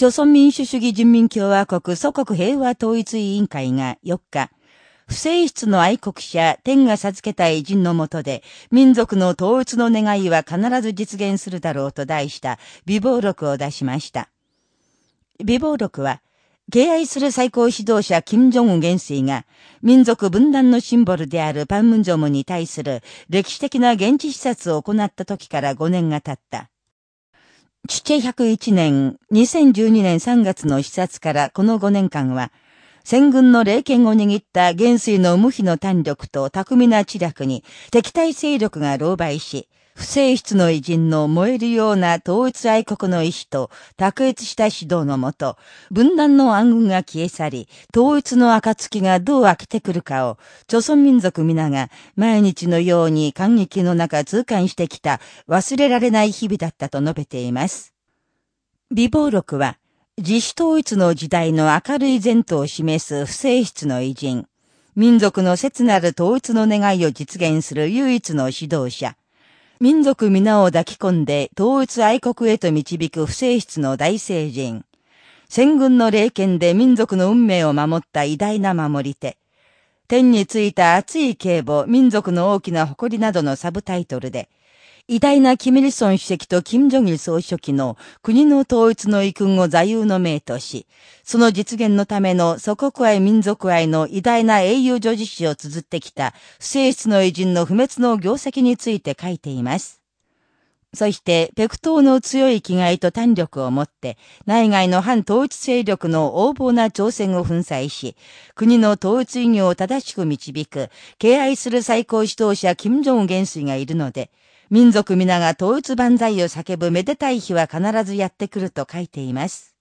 朝鮮民主主義人民共和国祖国平和統一委員会が4日、不正室の愛国者、天が授けた偉人のもとで、民族の統一の願いは必ず実現するだろうと題した美貌録を出しました。美貌録は、敬愛する最高指導者金正恩元帥が、民族分断のシンボルであるパンムンジョムに対する歴史的な現地視察を行った時から5年が経った。父101年、2012年3月の視察からこの5年間は、戦軍の霊剣を握った元帥の無比の胆力と巧みな知略に敵対勢力が狼狽し、不正室の偉人の燃えるような統一愛国の意志と卓越した指導のもと、分断の暗雲が消え去り、統一の暁がどう開けてくるかを、朝鮮民族皆が毎日のように感激の中痛感してきた忘れられない日々だったと述べています。美貌録は、自主統一の時代の明るい前途を示す不正室の偉人、民族の切なる統一の願いを実現する唯一の指導者、民族皆を抱き込んで統一愛国へと導く不正室の大聖人、戦軍の霊剣で民族の運命を守った偉大な守り手、天についた熱い警母、民族の大きな誇りなどのサブタイトルで、偉大なキミルソン主席とキム・ジョギル総書記の国の統一の遺訓を座右の銘とし、その実現のための祖国愛民族愛の偉大な英雄女子史を綴ってきた不正室の偉人の不滅の業績について書いています。そして、ペクトーの強い気概と胆力を持って、内外の反統一勢力の横暴な挑戦を粉砕し、国の統一意義を正しく導く、敬愛する最高指導者金正恩元帥がいるので、民族皆が統一万歳を叫ぶめでたい日は必ずやってくると書いています。